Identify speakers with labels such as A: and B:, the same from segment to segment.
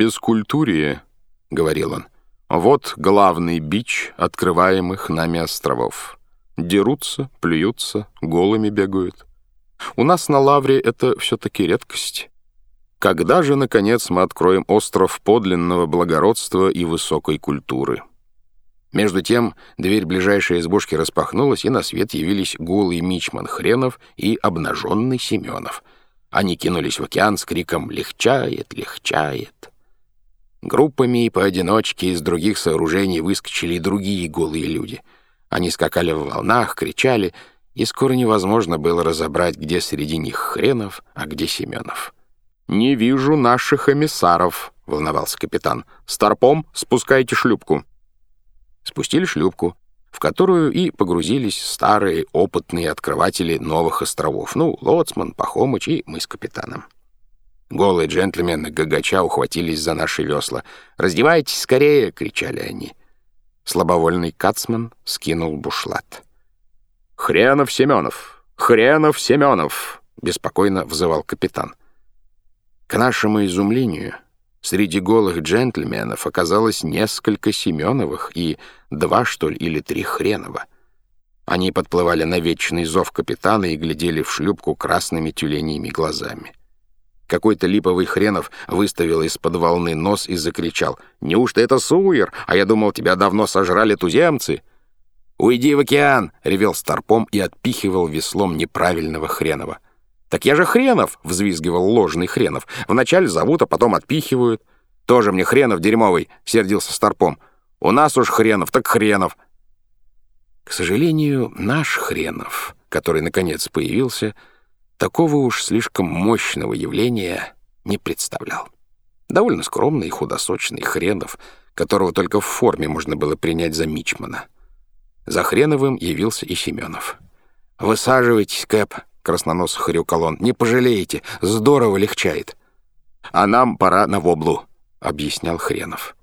A: «Бескультурие», — говорил он, — «вот главный бич открываемых нами островов. Дерутся, плюются, голыми бегают. У нас на Лавре это все-таки редкость. Когда же, наконец, мы откроем остров подлинного благородства и высокой культуры?» Между тем дверь ближайшей избушки распахнулась, и на свет явились голый мичман Хренов и обнаженный Семенов. Они кинулись в океан с криком «Легчает, легчает!». Группами и поодиночке из других сооружений выскочили и другие голые люди. Они скакали в волнах, кричали, и скоро невозможно было разобрать, где среди них Хренов, а где Семенов. «Не вижу наших эмиссаров», — волновался капитан. «Старпом, спускайте шлюпку» спустили шлюпку, в которую и погрузились старые опытные открыватели новых островов, ну, Лоцман, Пахомыч и мы с капитаном. Голые джентльмены гагача ухватились за наши весла. «Раздевайтесь скорее!» — кричали они. Слабовольный кацман скинул бушлат. «Хренов Семенов! Хренов Семенов!» — беспокойно взывал капитан. К нашему изумлению Среди голых джентльменов оказалось несколько Семеновых и два, что ли, или три Хренова. Они подплывали на вечный зов капитана и глядели в шлюпку красными тюленями глазами. Какой-то липовый Хренов выставил из-под волны нос и закричал. «Неужто это Суер? А я думал, тебя давно сожрали туземцы!» «Уйди в океан!» — ревел Старпом и отпихивал веслом неправильного Хренова. «Так я же Хренов!» — взвизгивал ложный Хренов. «Вначале зовут, а потом отпихивают». «Тоже мне Хренов дерьмовый!» — сердился Старпом. «У нас уж Хренов, так Хренов!» К сожалению, наш Хренов, который наконец появился, такого уж слишком мощного явления не представлял. Довольно скромный и худосочный Хренов, которого только в форме можно было принять за Мичмана. За Хреновым явился и Семенов. «Высаживайтесь, Кэп», — краснонос хрюкал он. «Не пожалеете, здорово легчает». «А нам пора на воблу», — объяснял Хренов.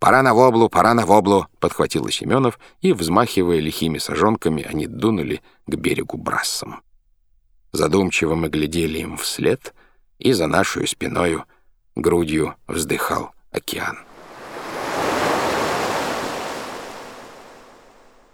A: «Пора на воблу, пора на воблу», — подхватил Семенов, и, взмахивая лихими сажонками, они дунули к берегу брассом. Задумчиво мы глядели им вслед, и за нашу спиною грудью вздыхал океан.